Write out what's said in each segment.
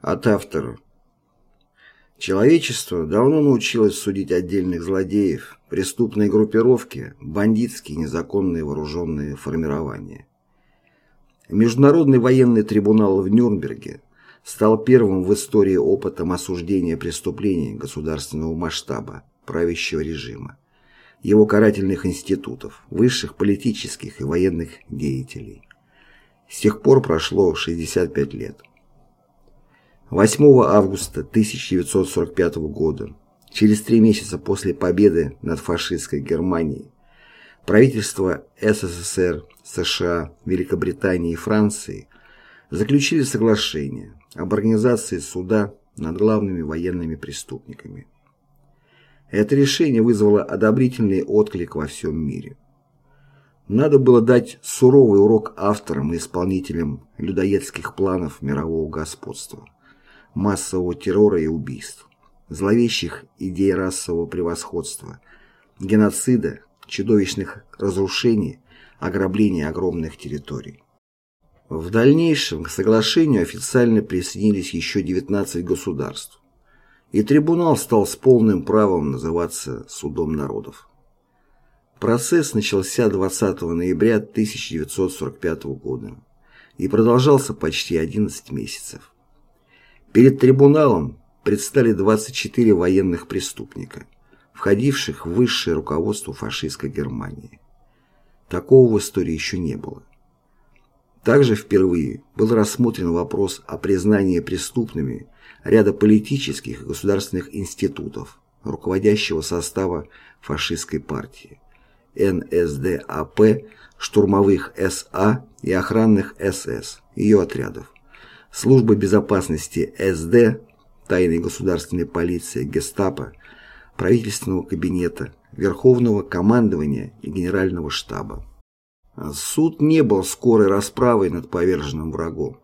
От автора. Человечество давно научилось судить отдельных злодеев, преступные группировки, бандитские незаконные вооруженные формирования. Международный военный трибунал в Нюрнберге стал первым в истории опытом осуждения преступлений государственного масштаба правящего режима, его карательных институтов, высших политических и военных деятелей. С тех пор прошло 65 лет. 8 августа 1945 года, через три месяца после победы над фашистской Германией, правительства СССР, США, Великобритании и Франции заключили соглашение об организации суда над главными военными преступниками. Это решение вызвало одобрительный отклик во всем мире. Надо было дать суровый урок авторам и исполнителям людоедских планов мирового господства массового террора и убийств, зловещих идей расового превосходства, геноцида, чудовищных разрушений, ограбления огромных территорий. В дальнейшем к соглашению официально присоединились еще 19 государств, и трибунал стал с полным правом называться Судом народов. Процесс начался 20 ноября 1945 года и продолжался почти 11 месяцев. Перед трибуналом предстали 24 военных преступника, входивших в высшее руководство фашистской Германии. Такого в истории еще не было. Также впервые был рассмотрен вопрос о признании преступными ряда политических и государственных институтов, руководящего состава фашистской партии, НСДАП, штурмовых СА и охранных СС, ее отрядов службы безопасности СД, тайной государственной полиции, гестапо, правительственного кабинета, Верховного командования и Генерального штаба. Суд не был скорой расправой над поверженным врагом.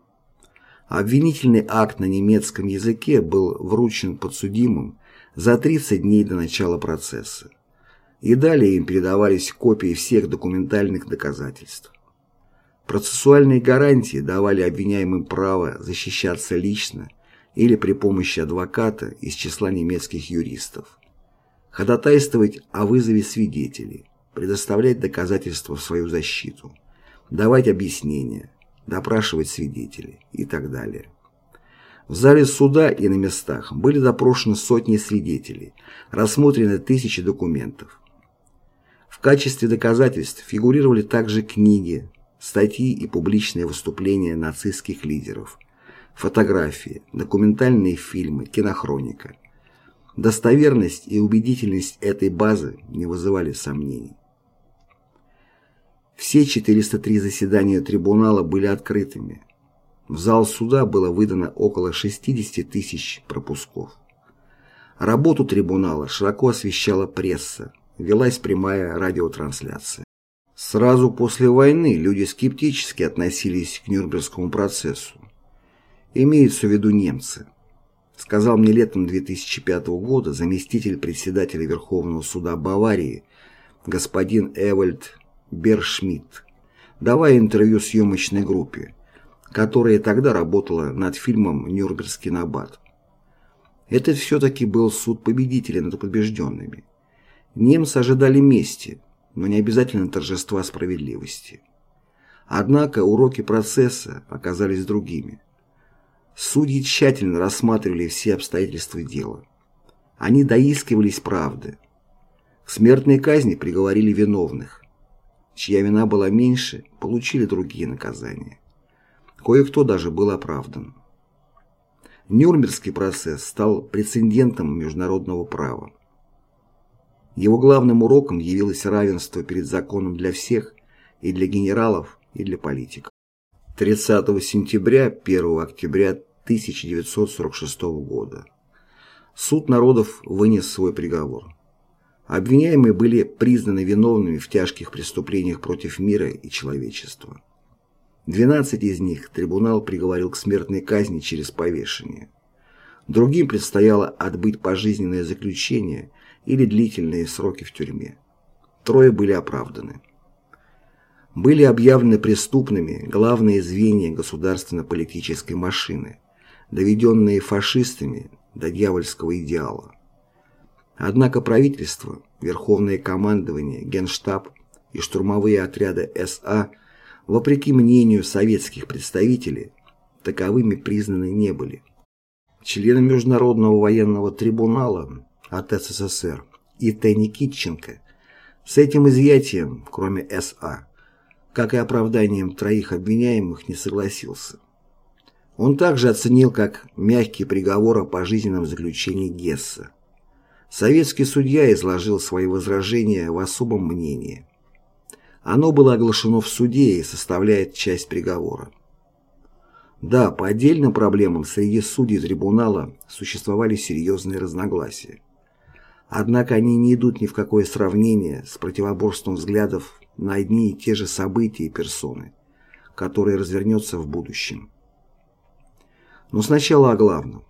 Обвинительный акт на немецком языке был вручен подсудимым за 30 дней до начала процесса. И далее им передавались копии всех документальных доказательств. Процессуальные гарантии давали обвиняемым право защищаться лично или при помощи адвоката из числа немецких юристов, ходатайствовать о вызове свидетелей, предоставлять доказательства в свою защиту, давать объяснения, допрашивать свидетелей и так далее. В зале суда и на местах были допрошены сотни свидетелей, рассмотрены тысячи документов. В качестве доказательств фигурировали также книги, статьи и публичные выступления нацистских лидеров, фотографии, документальные фильмы, кинохроника. Достоверность и убедительность этой базы не вызывали сомнений. Все 403 заседания трибунала были открытыми. В зал суда было выдано около 60 тысяч пропусков. Работу трибунала широко освещала пресса, велась прямая радиотрансляция. Сразу после войны люди скептически относились к Нюрнбергскому процессу. Имеются в виду немцы. Сказал мне летом 2005 года заместитель председателя Верховного суда Баварии господин Эвальд Бершмидт, давая интервью съемочной группе, которая тогда работала над фильмом «Нюрнбергский набат». Это все-таки был суд победителя над побежденными. Немцы ожидали мести – но не обязательно торжества справедливости. Однако уроки процесса оказались другими. Судьи тщательно рассматривали все обстоятельства дела. Они доискивались правды. К смертной казни приговорили виновных. Чья вина была меньше, получили другие наказания. Кое-кто даже был оправдан. Нюрнбергский процесс стал прецедентом международного права. Его главным уроком явилось равенство перед законом для всех, и для генералов, и для политиков. 30 сентября 1 октября 1946 года Суд народов вынес свой приговор. Обвиняемые были признаны виновными в тяжких преступлениях против мира и человечества. 12 из них трибунал приговорил к смертной казни через повешение. Другим предстояло отбыть пожизненное заключение или длительные сроки в тюрьме. Трое были оправданы. Были объявлены преступными главные звенья государственно-политической машины, доведенные фашистами до дьявольского идеала. Однако правительство, Верховное командование, Генштаб и штурмовые отряды СА, вопреки мнению советских представителей, таковыми признаны не были. Члены Международного военного трибунала от СССР и Т. Никитченко с этим изъятием, кроме СА, как и оправданием троих обвиняемых, не согласился. Он также оценил как мягкий приговор о пожизненном заключении Гесса. Советский судья изложил свои возражения в особом мнении. Оно было оглашено в суде и составляет часть приговора. Да, по отдельным проблемам среди судей трибунала существовали серьезные разногласия. Однако они не идут ни в какое сравнение с противоборством взглядов на одни и те же события и персоны, которые развернется в будущем. Но сначала о главном.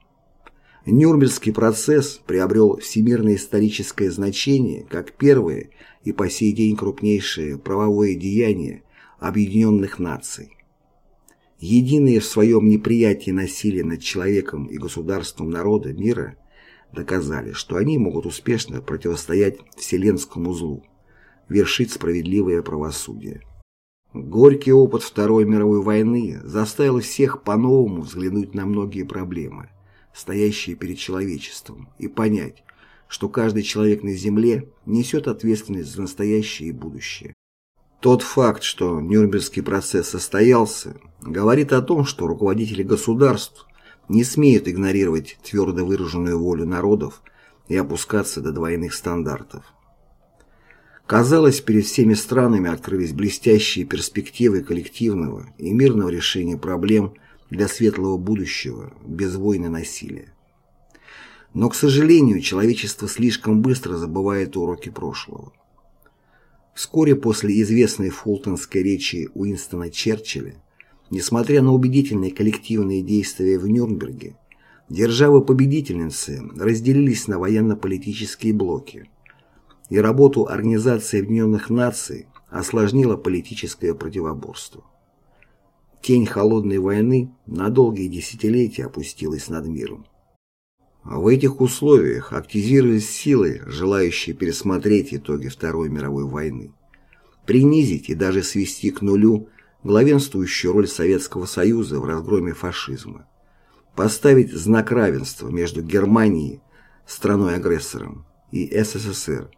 Нюрнбергский процесс приобрел всемирное историческое значение как первое и по сей день крупнейшее правовое деяние Объединенных Наций. Единые в своем неприятии насилия над человеком и государством народа мира доказали, что они могут успешно противостоять вселенскому злу, вершить справедливое правосудие. Горький опыт Второй мировой войны заставил всех по-новому взглянуть на многие проблемы – стоящие перед человечеством, и понять, что каждый человек на Земле несет ответственность за настоящее и будущее. Тот факт, что Нюрнбергский процесс состоялся, говорит о том, что руководители государств не смеют игнорировать твердо выраженную волю народов и опускаться до двойных стандартов. Казалось, перед всеми странами открылись блестящие перспективы коллективного и мирного решения проблем – для светлого будущего, без войн и насилия. Но, к сожалению, человечество слишком быстро забывает уроки прошлого. Вскоре после известной фултонской речи Уинстона Черчилля, несмотря на убедительные коллективные действия в Нюрнберге, державы-победительницы разделились на военно-политические блоки, и работу Организации Объединенных Наций осложнило политическое противоборство. Тень холодной войны на долгие десятилетия опустилась над миром. В этих условиях активизировались силы, желающие пересмотреть итоги Второй мировой войны, принизить и даже свести к нулю главенствующую роль Советского Союза в разгроме фашизма, поставить знак равенства между Германией, страной-агрессором, и СССР,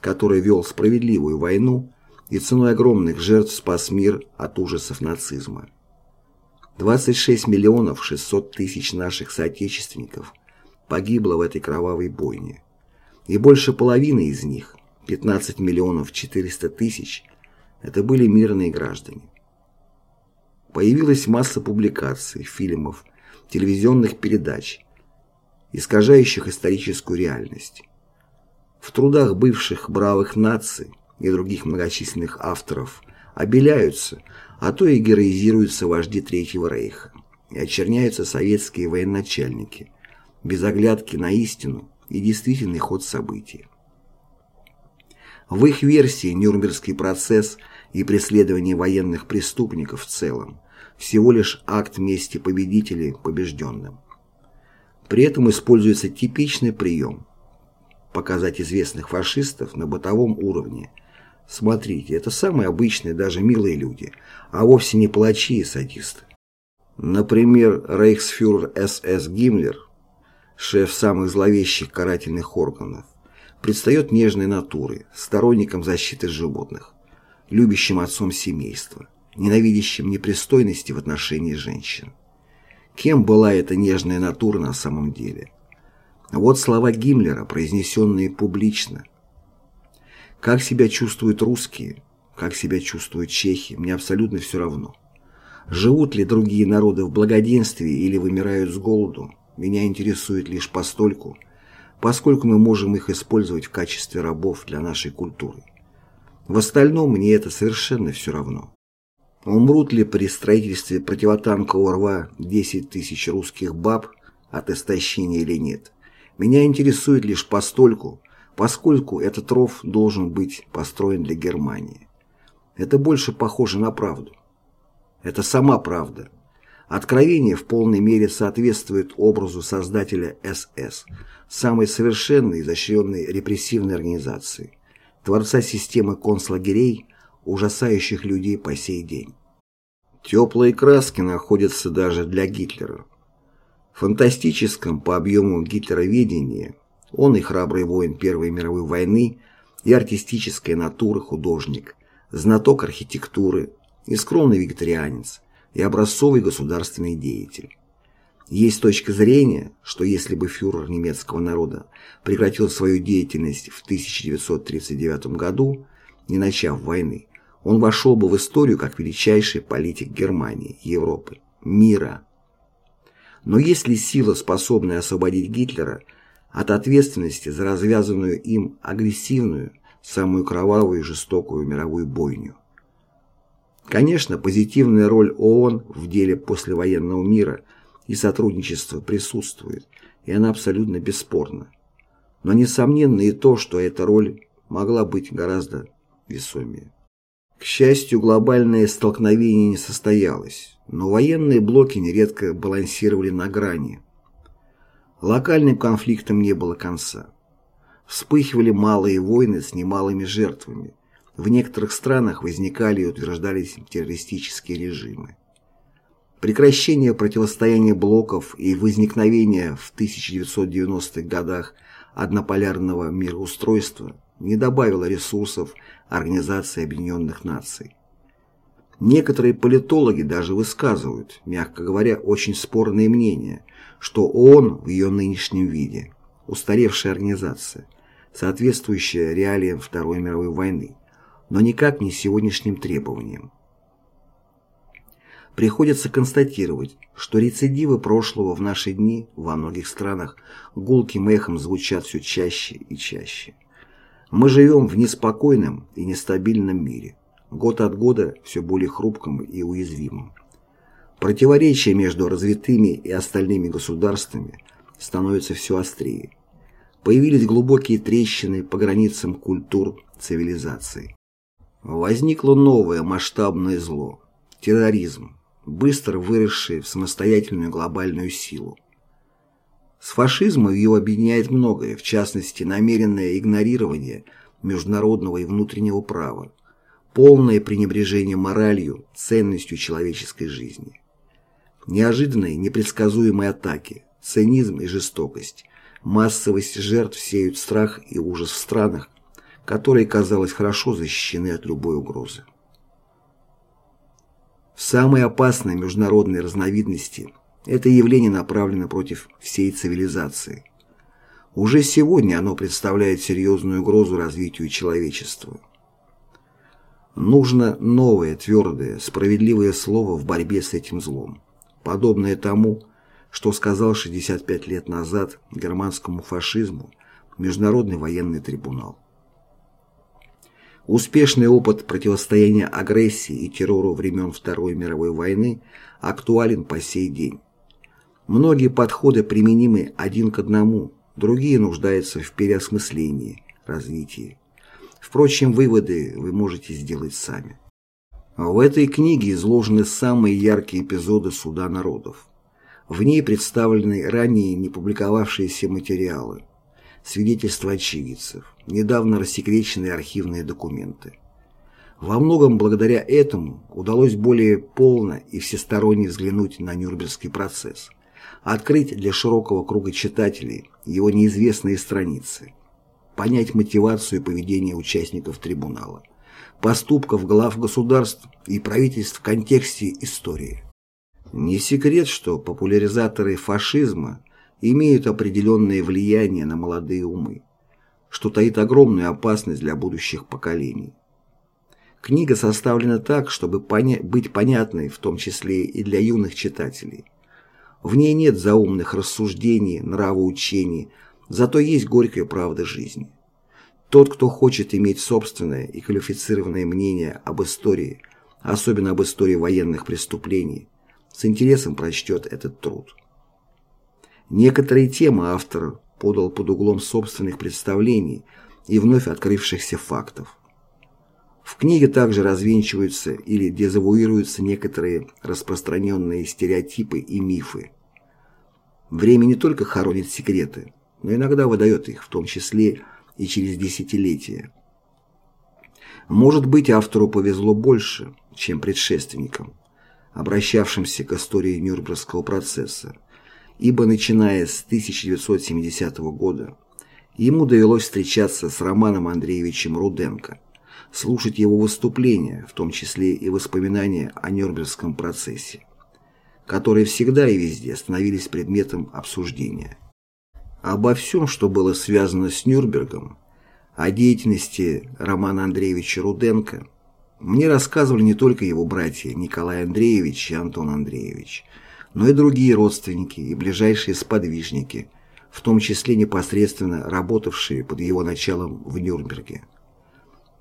который вел справедливую войну и ценой огромных жертв спас мир от ужасов нацизма. 26 миллионов 600 тысяч наших соотечественников погибло в этой кровавой бойне. И больше половины из них, 15 миллионов 400 тысяч, это были мирные граждане. Появилась масса публикаций, фильмов, телевизионных передач, искажающих историческую реальность. В трудах бывших бравых наций и других многочисленных авторов обеляются, а то и героизируются вожди Третьего Рейха и очерняются советские военачальники, без оглядки на истину и действительный ход событий. В их версии Нюрнбергский процесс и преследование военных преступников в целом всего лишь акт мести победителей побежденным. При этом используется типичный прием – показать известных фашистов на бытовом уровне – Смотрите, это самые обычные, даже милые люди, а вовсе не палачи и садисты. Например, рейхсфюрер СС Гиммлер, шеф самых зловещих карательных органов, предстает нежной натурой, сторонником защиты животных, любящим отцом семейства, ненавидящим непристойности в отношении женщин. Кем была эта нежная натура на самом деле? Вот слова Гиммлера, произнесенные публично, как себя чувствуют русские, как себя чувствуют чехи, мне абсолютно все равно. Живут ли другие народы в благоденствии или вымирают с голоду, меня интересует лишь постольку, поскольку мы можем их использовать в качестве рабов для нашей культуры. В остальном мне это совершенно все равно. Умрут ли при строительстве противотанкового рва 10 тысяч русских баб от истощения или нет? Меня интересует лишь постольку, поскольку этот ров должен быть построен для Германии. Это больше похоже на правду. Это сама правда. Откровение в полной мере соответствует образу создателя СС, самой совершенной и изощренной репрессивной организации, творца системы концлагерей, ужасающих людей по сей день. Теплые краски находятся даже для Гитлера. В фантастическом по объему гитлероведения он и храбрый воин Первой мировой войны, и артистическая натура художник, знаток архитектуры, и скромный вегетарианец, и образцовый государственный деятель. Есть точка зрения, что если бы фюрер немецкого народа прекратил свою деятельность в 1939 году, не начав войны, он вошел бы в историю как величайший политик Германии, Европы, мира. Но есть ли сила, способная освободить Гитлера от ответственности за развязанную им агрессивную, самую кровавую и жестокую мировую бойню? Конечно, позитивная роль ООН в деле послевоенного мира и сотрудничества присутствует, и она абсолютно бесспорна. Но несомненно и то, что эта роль могла быть гораздо весомее. К счастью, глобальное столкновение не состоялось, но военные блоки нередко балансировали на грани. Локальным конфликтам не было конца. Вспыхивали малые войны с немалыми жертвами, в некоторых странах возникали и утверждались террористические режимы. Прекращение противостояния блоков и возникновение в 1990-х годах однополярного мироустройства не добавило ресурсов Организации Объединенных Наций. Некоторые политологи даже высказывают, мягко говоря, очень спорные мнения, что ООН в ее нынешнем виде – устаревшая организация, соответствующая реалиям Второй мировой войны, но никак не сегодняшним требованиям. Приходится констатировать, что рецидивы прошлого в наши дни во многих странах гулким эхом звучат все чаще и чаще. Мы живем в неспокойном и нестабильном мире, год от года все более хрупком и уязвимым. Противоречия между развитыми и остальными государствами становятся все острее. Появились глубокие трещины по границам культур цивилизации. Возникло новое масштабное зло – терроризм, быстро выросший в самостоятельную глобальную силу. С фашизмом его объединяет многое, в частности, намеренное игнорирование международного и внутреннего права, полное пренебрежение моралью, ценностью человеческой жизни. Неожиданные, непредсказуемые атаки, цинизм и жестокость, массовость жертв сеют страх и ужас в странах, которые, казалось, хорошо защищены от любой угрозы. В самой опасной международной разновидности это явление направлено против всей цивилизации. Уже сегодня оно представляет серьезную угрозу развитию человечества. Нужно новое, твердое, справедливое слово в борьбе с этим злом, подобное тому, что сказал 65 лет назад германскому фашизму Международный военный трибунал. Успешный опыт противостояния агрессии и террору времен Второй мировой войны актуален по сей день. Многие подходы применимы один к одному, другие нуждаются в переосмыслении, развитии. Впрочем, выводы вы можете сделать сами. В этой книге изложены самые яркие эпизоды Суда народов. В ней представлены ранее не публиковавшиеся материалы, свидетельства очевидцев, недавно рассекреченные архивные документы. Во многом благодаря этому удалось более полно и всесторонне взглянуть на Нюрнбергский процесс, открыть для широкого круга читателей его неизвестные страницы, понять мотивацию и поведение участников трибунала, поступков глав государств и правительств в контексте истории. Не секрет, что популяризаторы фашизма имеют определенное влияние на молодые умы, что таит огромную опасность для будущих поколений. Книга составлена так, чтобы поня быть понятной в том числе и для юных читателей. В ней нет заумных рассуждений, нравоучений, зато есть горькая правда жизни. Тот, кто хочет иметь собственное и квалифицированное мнение об истории, особенно об истории военных преступлений, с интересом прочтет этот труд. Некоторые темы автор подал под углом собственных представлений и вновь открывшихся фактов. В книге также развенчиваются или дезавуируются некоторые распространенные стереотипы и мифы. Время не только хоронит секреты, но иногда выдает их, в том числе и через десятилетия. Может быть, автору повезло больше, чем предшественникам, обращавшимся к истории Нюрнбергского процесса, ибо начиная с 1970 года ему довелось встречаться с Романом Андреевичем Руденко, слушать его выступления, в том числе и воспоминания о Нюрнбергском процессе, которые всегда и везде становились предметом обсуждения. Обо всем, что было связано с Нюрнбергом, о деятельности Романа Андреевича Руденко мне рассказывали не только его братья Николай Андреевич и Антон Андреевич, но и другие родственники и ближайшие сподвижники, в том числе непосредственно работавшие под его началом в Нюрнберге.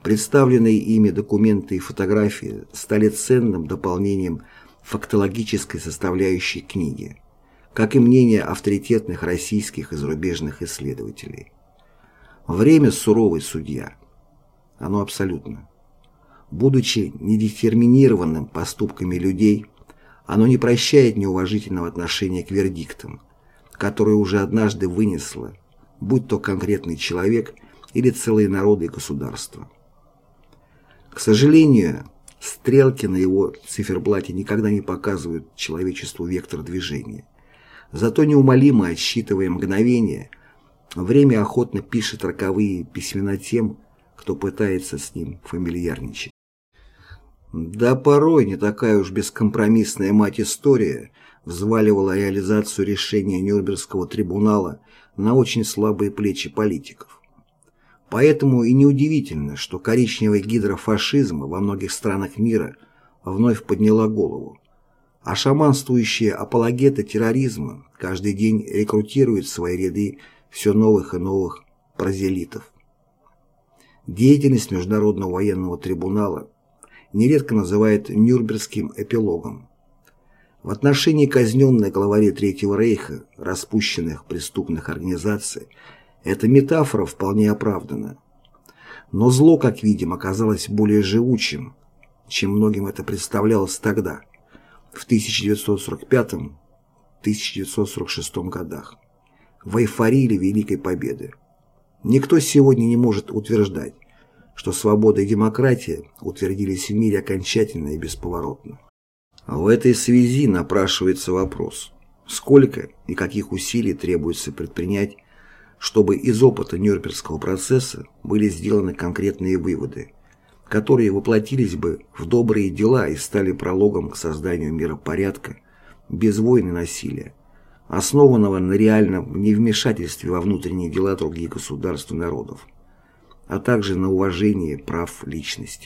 Представленные ими документы и фотографии стали ценным дополнением фактологической составляющей книги, как и мнение авторитетных российских и зарубежных исследователей. Время суровый судья. Оно абсолютно. Будучи недетерминированным поступками людей, оно не прощает неуважительного отношения к вердиктам, которые уже однажды вынесло, будь то конкретный человек или целые народы и государства. К сожалению, стрелки на его циферблате никогда не показывают человечеству вектор движения. Зато неумолимо отсчитывая мгновения – Время охотно пишет роковые письмена тем, кто пытается с ним фамильярничать. Да порой не такая уж бескомпромиссная мать история взваливала реализацию решения Нюрнбергского трибунала на очень слабые плечи политиков. Поэтому и неудивительно, что коричневая гидра фашизма во многих странах мира вновь подняла голову, а шаманствующие апологеты терроризма каждый день рекрутируют в свои ряды все новых и новых прозелитов. Деятельность Международного военного трибунала нередко называют Нюрнбергским эпилогом. В отношении казненных главарей Третьего Рейха, распущенных преступных организаций, эта метафора вполне оправдана. Но зло, как видим, оказалось более живучим, чем многим это представлялось тогда, в 1945-1946 годах в эйфории Великой Победы. Никто сегодня не может утверждать, что свобода и демократия утвердились в мире окончательно и бесповоротно. В этой связи напрашивается вопрос, сколько и каких усилий требуется предпринять, чтобы из опыта Нюрнбергского процесса были сделаны конкретные выводы, которые воплотились бы в добрые дела и стали прологом к созданию миропорядка без войн и насилия, основанного на реальном невмешательстве во внутренние дела других государств и народов, а также на уважении прав личности.